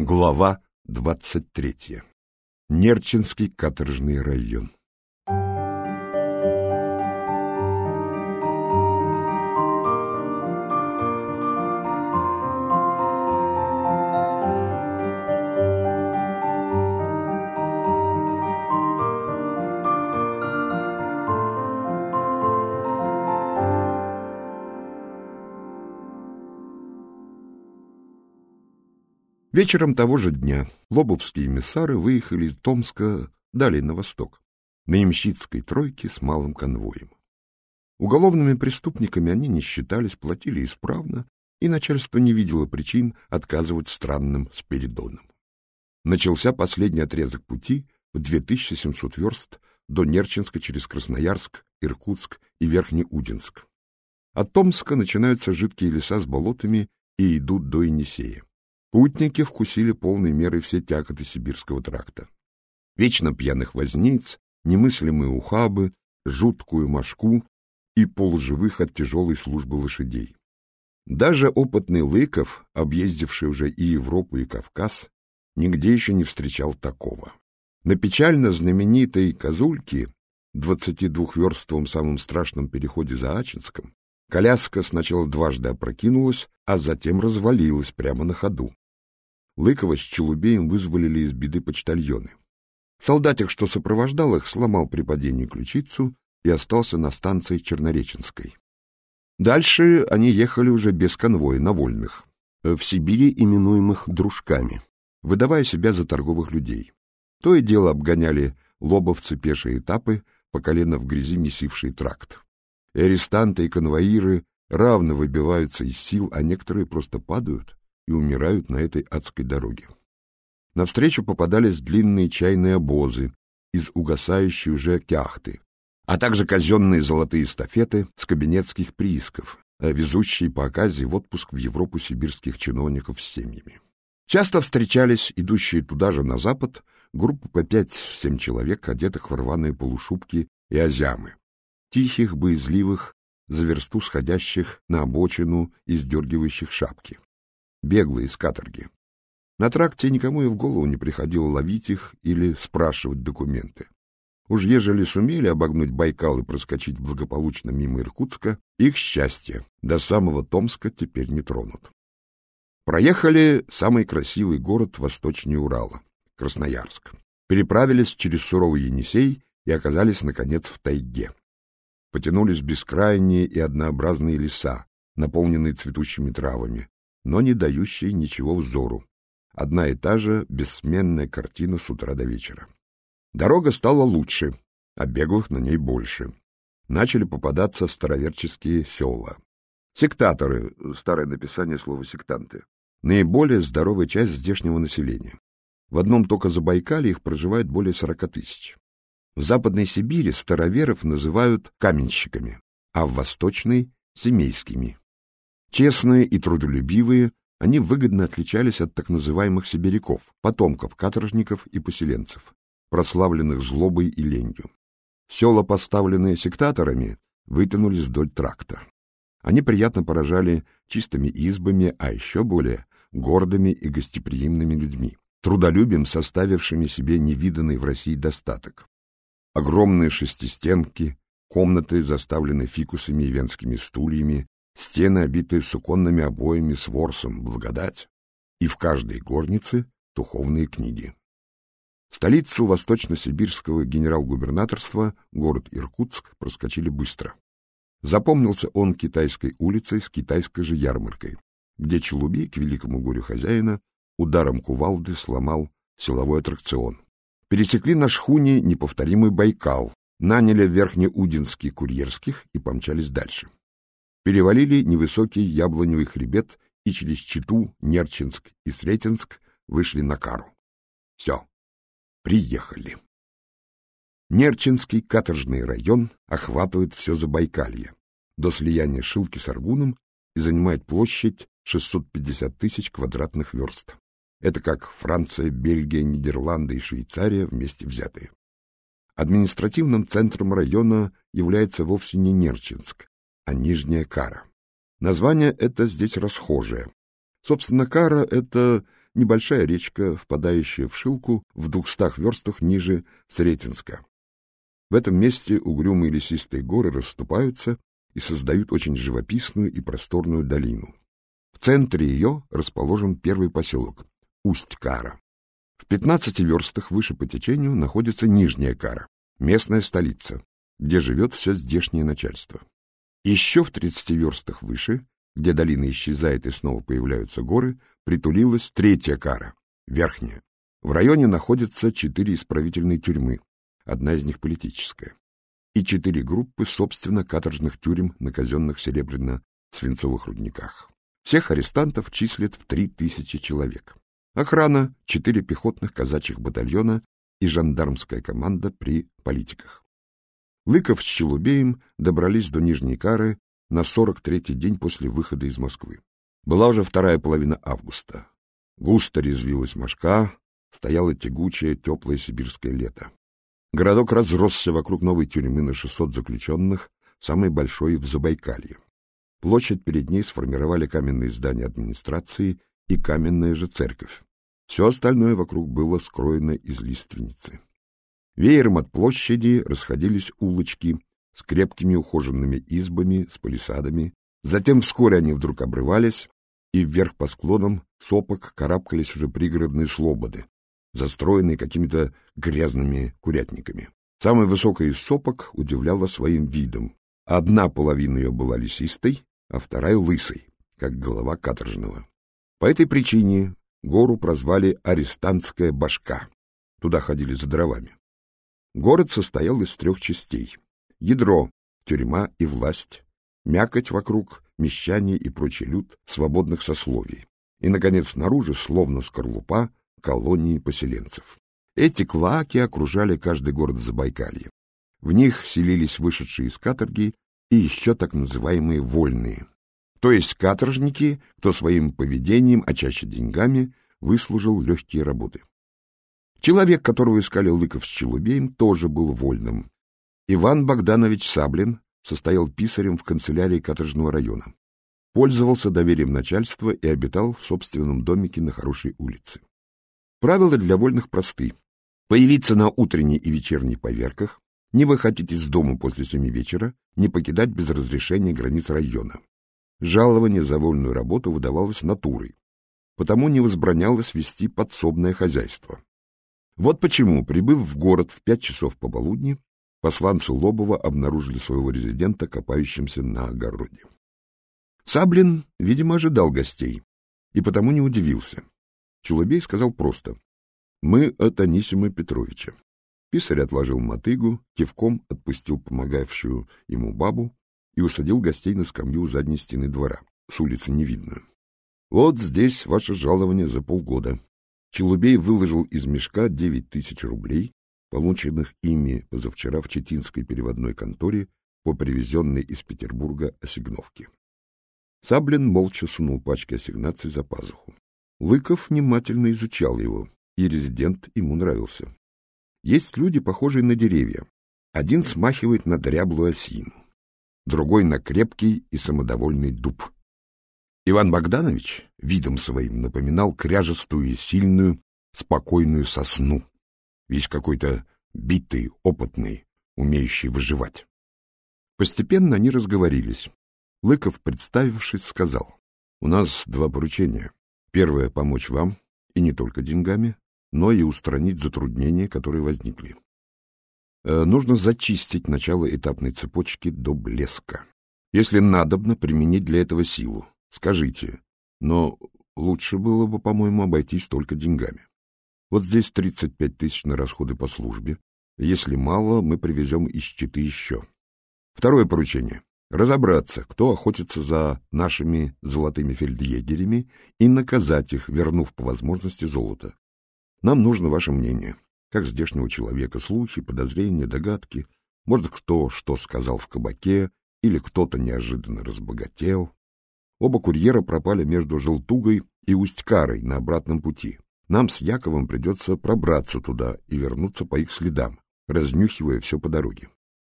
Глава 23. Нерчинский каторжный район. Вечером того же дня лобовские эмиссары выехали из Томска далее на восток, на Ямщицкой тройке с малым конвоем. Уголовными преступниками они не считались, платили исправно, и начальство не видело причин отказывать странным Спиридонам. Начался последний отрезок пути в 2700 верст до Нерчинска через Красноярск, Иркутск и Верхнеудинск. От Томска начинаются жидкие леса с болотами и идут до Енисея. Путники вкусили полной мерой все тяготы сибирского тракта. Вечно пьяных возниц, немыслимые ухабы, жуткую мошку и полуживых от тяжелой службы лошадей. Даже опытный Лыков, объездивший уже и Европу, и Кавказ, нигде еще не встречал такого. На печально знаменитой Козульке, 22-верстовом самом страшном переходе за Ачинском, коляска сначала дважды опрокинулась, а затем развалилась прямо на ходу. Лыкова с Челубеем вызволили из беды почтальоны. Солдатик, что сопровождал их, сломал при падении ключицу и остался на станции Чернореченской. Дальше они ехали уже без конвоя, на вольных, в Сибири именуемых дружками, выдавая себя за торговых людей. То и дело обгоняли лобовцы пешие этапы, по колено в грязи месивший тракт. И арестанты и конвоиры равно выбиваются из сил, а некоторые просто падают и умирают на этой адской дороге. Навстречу попадались длинные чайные обозы из угасающей уже кяхты, а также казенные золотые эстафеты с кабинетских приисков, везущие по оказии в отпуск в Европу сибирских чиновников с семьями. Часто встречались идущие туда же на запад группы по пять-семь человек, одетых в рваные полушубки и озямы, тихих, боязливых, за версту сходящих на обочину и сдергивающих шапки беглые из каторги. На тракте никому и в голову не приходило ловить их или спрашивать документы. Уж ежели сумели обогнуть Байкал и проскочить благополучно мимо Иркутска, их счастье до самого Томска теперь не тронут. Проехали самый красивый город восточнее Урала — Красноярск. Переправились через суровый Енисей и оказались, наконец, в тайге. Потянулись бескрайние и однообразные леса, наполненные цветущими травами, но не дающие ничего взору. Одна и та же бессменная картина с утра до вечера. Дорога стала лучше, а беглых на ней больше. Начали попадаться староверческие села. Сектаторы, старое написание слова «сектанты», наиболее здоровая часть здешнего населения. В одном только Забайкале их проживает более сорока тысяч. В Западной Сибири староверов называют каменщиками, а в Восточной — семейскими. Честные и трудолюбивые, они выгодно отличались от так называемых сибиряков, потомков каторжников и поселенцев, прославленных злобой и ленью. Села, поставленные сектаторами, вытянулись вдоль тракта. Они приятно поражали чистыми избами, а еще более гордыми и гостеприимными людьми, трудолюбием, составившими себе невиданный в России достаток. Огромные шестистенки, комнаты, заставленные фикусами и венскими стульями, стены, обитые суконными обоями с ворсом, благодать, и в каждой горнице духовные книги. Столицу восточно-сибирского генерал-губернаторства, город Иркутск, проскочили быстро. Запомнился он китайской улицей с китайской же ярмаркой, где Челубей, к великому горю хозяина, ударом кувалды сломал силовой аттракцион. Пересекли на шхуне неповторимый Байкал, наняли верхнеудинских курьерских и помчались дальше перевалили невысокий яблоневый хребет и через Читу, Нерчинск и Сретенск вышли на Кару. Все, приехали. Нерчинский каторжный район охватывает все Забайкалье до слияния Шилки с Аргуном и занимает площадь 650 тысяч квадратных верст. Это как Франция, Бельгия, Нидерланды и Швейцария вместе взятые. Административным центром района является вовсе не Нерчинск, а Нижняя Кара. Название это здесь расхожее. Собственно, Кара — это небольшая речка, впадающая в Шилку в двухстах верстах ниже Сретенска. В этом месте угрюмые лесистые горы расступаются и создают очень живописную и просторную долину. В центре ее расположен первый поселок — Усть-Кара. В 15 верстах выше по течению находится Нижняя Кара, местная столица, где живет все здешнее начальство. Еще в 30 верстах выше, где долина исчезает и снова появляются горы, притулилась Третья Кара, Верхняя. В районе находятся четыре исправительные тюрьмы, одна из них политическая, и четыре группы, собственно, каторжных тюрем на казенных серебряно-свинцовых рудниках. Всех арестантов числят в три тысячи человек. Охрана, четыре пехотных казачьих батальона и жандармская команда при политиках. Лыков с Челубеем добрались до Нижней Кары на 43-й день после выхода из Москвы. Была уже вторая половина августа. Густо резвилась мошка, стояло тягучее, теплое сибирское лето. Городок разросся вокруг новой тюрьмы на 600 заключенных, самой большой в Забайкалье. Площадь перед ней сформировали каменные здания администрации и каменная же церковь. Все остальное вокруг было скроено из лиственницы. Веером от площади расходились улочки с крепкими ухоженными избами, с палисадами. Затем вскоре они вдруг обрывались, и вверх по склонам сопок карабкались уже пригородные слободы, застроенные какими-то грязными курятниками. Самая высокая из сопок удивляла своим видом. Одна половина ее была лесистой, а вторая — лысой, как голова каторжного. По этой причине гору прозвали Арестантская башка. Туда ходили за дровами. Город состоял из трех частей. Ядро — тюрьма и власть, мякоть вокруг, мещане и прочий люд свободных сословий. И, наконец, снаружи, словно скорлупа, колонии поселенцев. Эти клаки окружали каждый город Забайкалья. В них селились вышедшие из каторги и еще так называемые вольные, то есть каторжники, кто своим поведением, а чаще деньгами, выслужил легкие работы. Человек, которого искали Лыков с Челубеем, тоже был вольным. Иван Богданович Саблин состоял писарем в канцелярии каторжного района, пользовался доверием начальства и обитал в собственном домике на хорошей улице. Правила для вольных просты. Появиться на утренней и вечерней поверках, не выходить из дома после семи вечера, не покидать без разрешения границ района. Жалование за вольную работу выдавалось натурой, потому не возбранялось вести подсобное хозяйство. Вот почему, прибыв в город в пять часов пополудни, посланцы Лобова обнаружили своего резидента копающимся на огороде. Саблин, видимо, ожидал гостей и потому не удивился. Челубей сказал просто «Мы от Анисима Петровича». Писарь отложил мотыгу, кивком отпустил помогавшую ему бабу и усадил гостей на скамью у задней стены двора, с улицы невидную. «Вот здесь ваше жалование за полгода». Челубей выложил из мешка девять тысяч рублей, полученных ими позавчера в Четинской переводной конторе по привезенной из Петербурга ассигновке. Саблин молча сунул пачки ассигнаций за пазуху. Лыков внимательно изучал его, и резидент ему нравился. Есть люди, похожие на деревья. Один смахивает на дряблую осину, другой на крепкий и самодовольный дуб. Иван Богданович видом своим напоминал кряжестую и сильную, спокойную сосну, весь какой-то битый, опытный, умеющий выживать. Постепенно они разговорились. Лыков, представившись, сказал, «У нас два поручения. Первое — помочь вам, и не только деньгами, но и устранить затруднения, которые возникли. Э, нужно зачистить начало этапной цепочки до блеска. Если надобно применить для этого силу, скажите, но лучше было бы, по-моему, обойтись только деньгами. Вот здесь 35 тысяч на расходы по службе. Если мало, мы привезем из Читы еще. Второе поручение разобраться, кто охотится за нашими золотыми фельдъегерями, и наказать их, вернув по возможности золото. Нам нужно ваше мнение, как здешнего человека, слухи, подозрения, догадки, может, кто что сказал в кабаке, или кто-то неожиданно разбогател. Оба курьера пропали между Желтугой и Усть-Карой на обратном пути. Нам с Яковом придется пробраться туда и вернуться по их следам, разнюхивая все по дороге.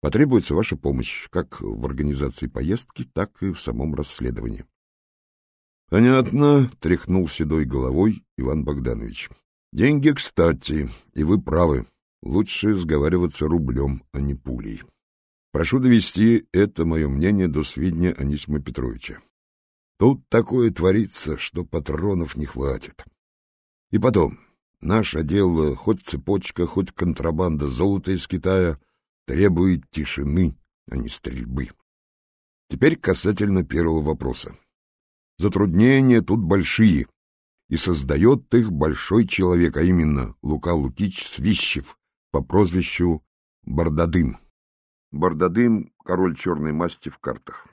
Потребуется ваша помощь как в организации поездки, так и в самом расследовании. — Понятно, — тряхнул седой головой Иван Богданович. — Деньги кстати, и вы правы. Лучше сговариваться рублем, а не пулей. Прошу довести это мое мнение до сведения Анисима Петровича. Тут такое творится, что патронов не хватит. И потом, наше дело, хоть цепочка, хоть контрабанда золота из Китая, требует тишины, а не стрельбы. Теперь касательно первого вопроса. Затруднения тут большие, и создает их большой человек, а именно Лука Лукич Свищев по прозвищу Бардадым. Бардадым — король черной масти в картах.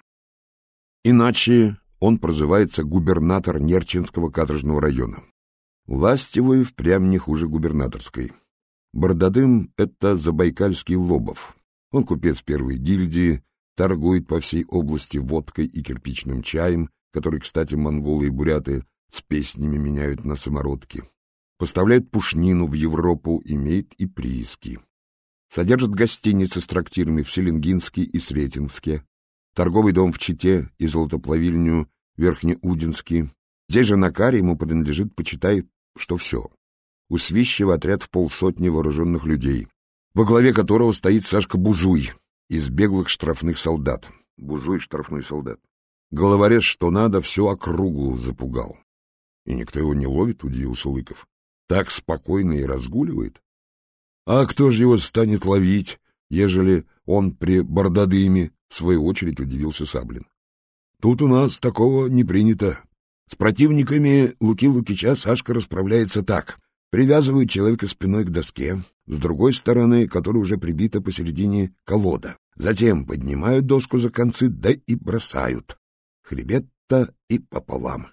Иначе он прозывается губернатор Нерчинского каторжного района. Власть его и впрямь не хуже губернаторской. Бардадым — это забайкальский Лобов. Он купец первой гильдии, торгует по всей области водкой и кирпичным чаем, который, кстати, монголы и буряты с песнями меняют на самородки. Поставляет пушнину в Европу, имеет и прииски. Содержит гостиницы с трактирами в Селенгинске и Сретенске, торговый дом в Чите и золотоплавильню Верхнеудинске. Здесь же на каре ему принадлежит, почитай, что все. У Свищева отряд в полсотни вооруженных людей, во главе которого стоит Сашка Бузуй из беглых штрафных солдат. Бузуй — штрафной солдат. Головорез, что надо, всю округу запугал. И никто его не ловит, удивился Лыков. Так спокойно и разгуливает. А кто же его станет ловить, ежели он при Бардадыме, в свою очередь удивился Саблин. Тут у нас такого не принято. С противниками Луки Лукича Сашка расправляется так. Привязывают человека спиной к доске, с другой стороны, которая уже прибита посередине колода. Затем поднимают доску за концы, да и бросают хребет-то и пополам.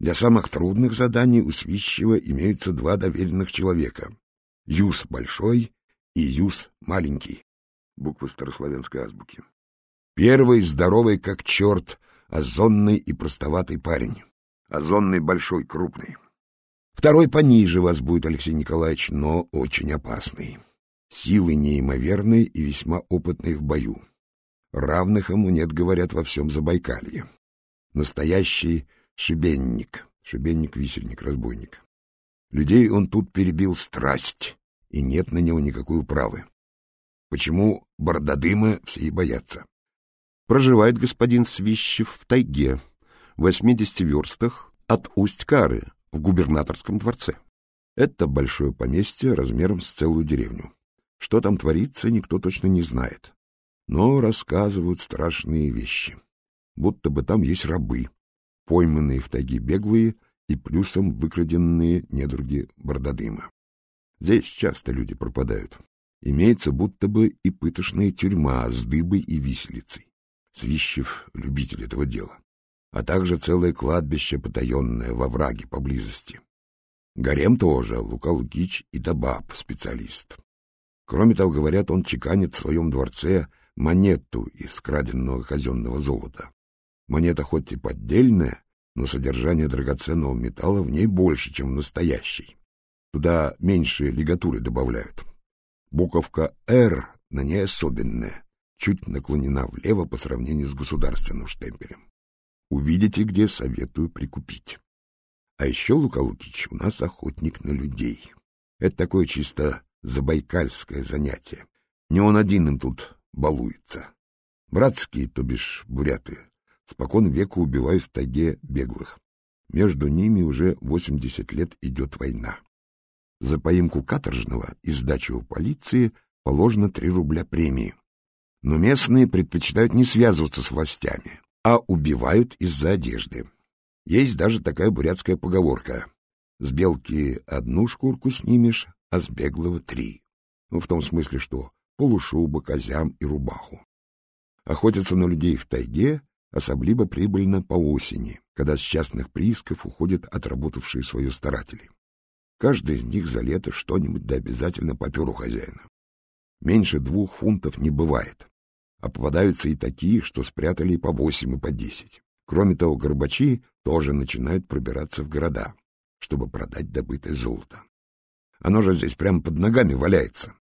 Для самых трудных заданий у Свищева имеются два доверенных человека — Юс большой и Юс маленький, буквы старославянской азбуки. Первый здоровый как черт, озонный и простоватый парень. Озонный большой, крупный. Второй пониже вас будет, Алексей Николаевич, но очень опасный. Силы неимоверные и весьма опытные в бою. Равных ему нет, говорят, во всем Забайкалье. Настоящий шибенник, шибенник-висельник, разбойник. Людей он тут перебил страсть, и нет на него никакой управы. Почему бордодыма все и боятся? Проживает господин Свищев в тайге, в 80 верстах от Усть-Кары, в губернаторском дворце. Это большое поместье размером с целую деревню. Что там творится, никто точно не знает но рассказывают страшные вещи, будто бы там есть рабы, пойманные в тайге беглые и плюсом выкраденные недруги Бардадыма. Здесь часто люди пропадают. Имеется будто бы и пытошная тюрьма с дыбой и виселицей. Свищев — любитель этого дела. А также целое кладбище потаенное во враге поблизости. Гарем тоже, Лука Лукич и Добаб, специалист. Кроме того, говорят, он чеканит в своем дворце монету из краденного казенного золота. Монета хоть и поддельная, но содержание драгоценного металла в ней больше, чем в настоящей. Туда меньше лигатуры добавляют. Буковка «Р» на ней особенная, чуть наклонена влево по сравнению с государственным штемпелем. Увидите, где советую прикупить. А еще, Лука Лукич, у нас охотник на людей. Это такое чисто забайкальское занятие. Не он один им тут балуется. Братские, то бишь буряты, спокон веку убивают в тайге беглых. Между ними уже 80 лет идет война. За поимку каторжного и сдачу у полиции положено 3 рубля премии. Но местные предпочитают не связываться с властями, а убивают из-за одежды. Есть даже такая бурятская поговорка. С белки одну шкурку снимешь, а с беглого три. Ну, в том смысле, что полушубок, козям и рубаху. Охотятся на людей в тайге особливо прибыльно по осени, когда с частных приисков уходят отработавшие свое старатели. Каждый из них за лето что-нибудь да обязательно попер у хозяина. Меньше двух фунтов не бывает, а попадаются и такие, что спрятали по восемь и по десять. Кроме того, горбачи тоже начинают пробираться в города, чтобы продать добытое золото. Оно же здесь прямо под ногами валяется.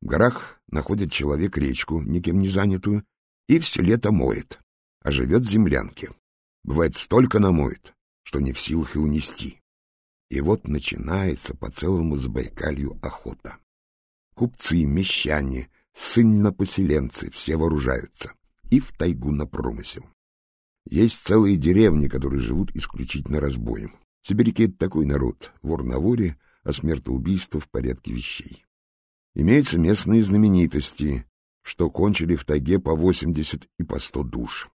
В горах находит человек речку, никем не занятую, и все лето моет, а живет в землянке. Бывает, столько намоет, что не в силах и унести. И вот начинается по целому Забайкалью охота. Купцы, мещане, ссыльно-поселенцы все вооружаются и в тайгу на промысел. Есть целые деревни, которые живут исключительно разбоем. Сибиряки — это такой народ, вор на воре, а смертоубийство в порядке вещей. Имеются местные знаменитости, что кончили в тайге по 80 и по 100 душ.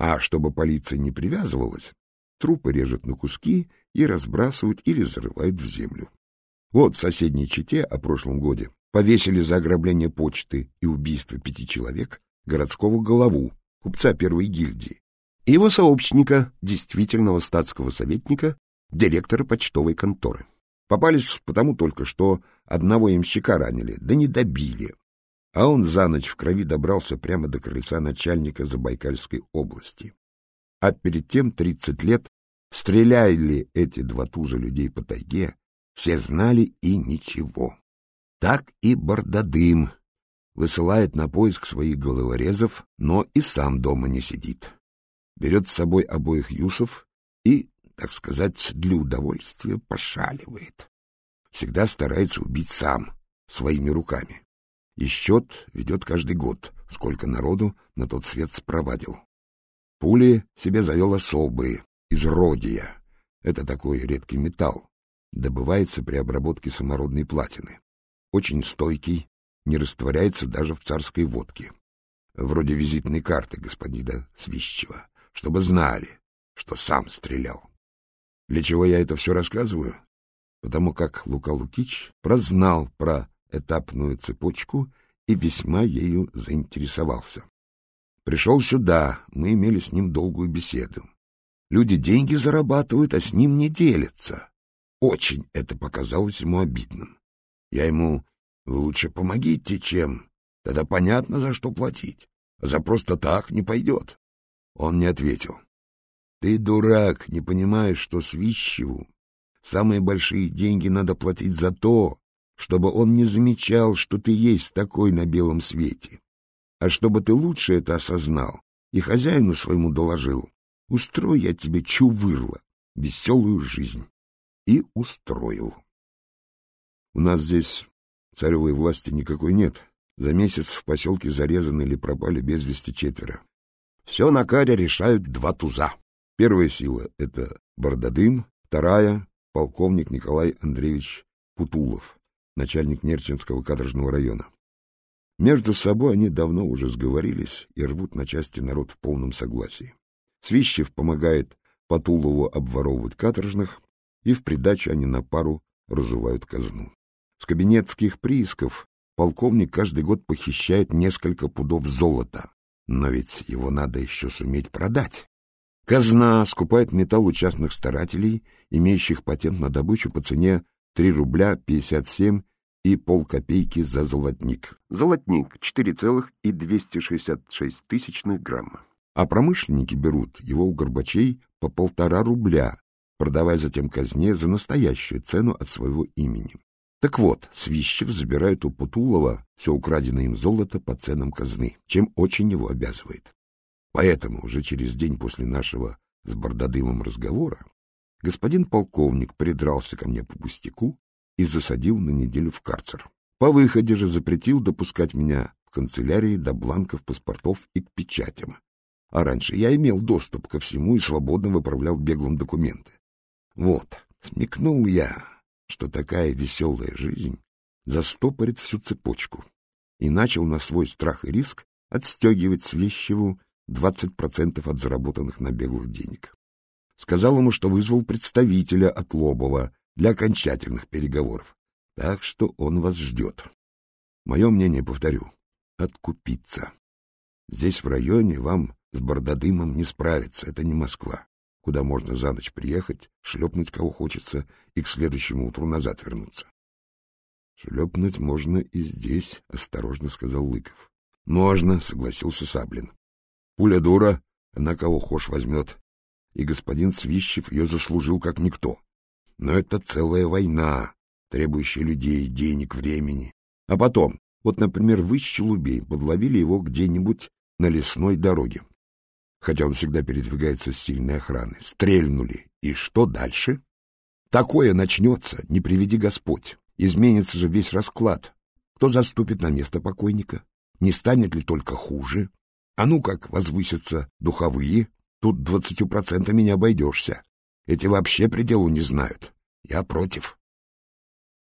А чтобы полиция не привязывалась, трупы режут на куски и разбрасывают или зарывают в землю. Вот в соседней Чите о прошлом годе повесили за ограбление почты и убийство пяти человек городского голову, купца первой гильдии, и его сообщника, действительного статского советника, директора почтовой конторы. Попались потому только, что одного ямщика ранили, да не добили. А он за ночь в крови добрался прямо до крыльца начальника Забайкальской области. А перед тем тридцать лет стреляли эти два туза людей по тайге, все знали и ничего. Так и Бардадым высылает на поиск своих головорезов, но и сам дома не сидит. Берет с собой обоих юсов и, так сказать, для удовольствия пошаливает. Всегда старается убить сам, своими руками. И счет ведет каждый год, сколько народу на тот свет спровадил. Пули себе завел особые, из родия. Это такой редкий металл. Добывается при обработке самородной платины. Очень стойкий, не растворяется даже в царской водке. Вроде визитной карты господина Свищева, чтобы знали, что сам стрелял. Для чего я это все рассказываю? Потому как Лука Лукич прознал про этапную цепочку и весьма ею заинтересовался. Пришел сюда, мы имели с ним долгую беседу. Люди деньги зарабатывают, а с ним не делятся. Очень это показалось ему обидным. Я ему, вы лучше помогите, чем... Тогда понятно, за что платить. А за просто так не пойдет. Он не ответил. Ты дурак, не понимаешь, что Свищеву самые большие деньги надо платить за то, чтобы он не замечал, что ты есть такой на белом свете. А чтобы ты лучше это осознал и хозяину своему доложил, устрой я тебе чувырла, веселую жизнь. И устроил. У нас здесь царевой власти никакой нет. За месяц в поселке зарезаны или пропали без вести четверо. Все на каре решают два туза. Первая сила — это Бардадым, вторая — полковник Николай Андреевич Путулов, начальник Нерчинского каторжного района. Между собой они давно уже сговорились и рвут на части народ в полном согласии. Свищев помогает Патулову обворовывать каторжных, и в придачу они на пару разувают казну. С кабинетских приисков полковник каждый год похищает несколько пудов золота, но ведь его надо еще суметь продать. Казна скупает металл у частных старателей, имеющих патент на добычу по цене 3 рубля 57 и полкопейки за золотник. Золотник 4,266 тысячных грамма. А промышленники берут его у горбачей по полтора рубля, продавая затем казне за настоящую цену от своего имени. Так вот, Свищев забирает у Путулова все украденное им золото по ценам казны, чем очень его обязывает. Поэтому уже через день после нашего с Бардадымом разговора господин полковник придрался ко мне по пустяку и засадил на неделю в карцер. По выходе же запретил допускать меня в канцелярии до бланков паспортов и к печатям. А раньше я имел доступ ко всему и свободно выправлял беглым документы. Вот, смекнул я, что такая веселая жизнь застопорит всю цепочку, и начал на свой страх и риск отстегивать с Вещеву 20% от заработанных на беглых денег. Сказал ему, что вызвал представителя от Лобова для окончательных переговоров, так что он вас ждет. Мое мнение, повторю, откупиться. Здесь в районе вам с Бардадымом не справиться, это не Москва куда можно за ночь приехать, шлепнуть кого хочется и к следующему утру назад вернуться. — Шлепнуть можно и здесь, — осторожно сказал Лыков. — Можно, — согласился Саблин. — Пуля дура, она кого хошь возьмет. И господин Свищев ее заслужил как никто. Но это целая война, требующая людей, денег, времени. А потом, вот, например, вы с Челубей подловили его где-нибудь на лесной дороге. хотя он всегда передвигается с сильной охраной. Стрельнули. И что дальше? Такое начнется, не приведи Господь. Изменится же весь расклад. Кто заступит на место покойника? Не станет ли только хуже? А ну как возвысятся духовые? Тут двадцатью процентами не обойдешься. Эти вообще пределу не знают. Я против.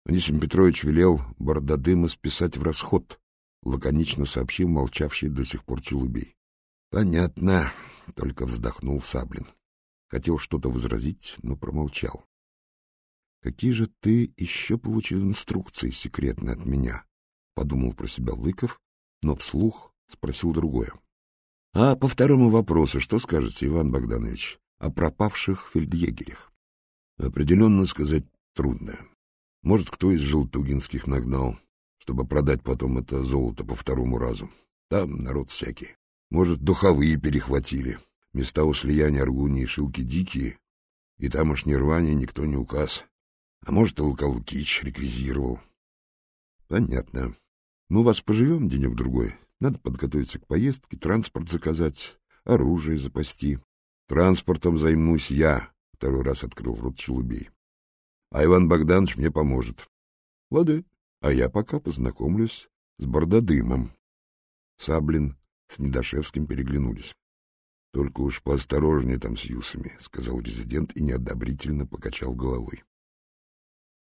Анисим Петрович велел Бардадыма списать в расход, лаконично сообщил молчавший до сих пор Челубей. — Понятно, — только вздохнул Саблин. Хотел что-то возразить, но промолчал. — Какие же ты еще получил инструкции секретные от меня? — подумал про себя Лыков, но вслух спросил другое. — А по второму вопросу что скажете, Иван Богданович, о пропавших фельдъегерях? — Определенно сказать трудно. Может, кто из желтугинских нагнал, чтобы продать потом это золото по второму разу. Там народ всякий. Может, духовые перехватили. Места у слияния Аргунии и Шилки дикие, и тамошнее рвание никто не указ. А может, и Лукалукич реквизировал. Понятно. Мы вас поживем денек-другой. Надо подготовиться к поездке, транспорт заказать, оружие запасти. Транспортом займусь я, — второй раз открыл рот Челубей. А Иван Богданович мне поможет. Лады, а я пока познакомлюсь с Бордодымом. Саблин с Недошевским переглянулись. — Только уж поосторожнее там с юсами, — сказал резидент и неодобрительно покачал головой.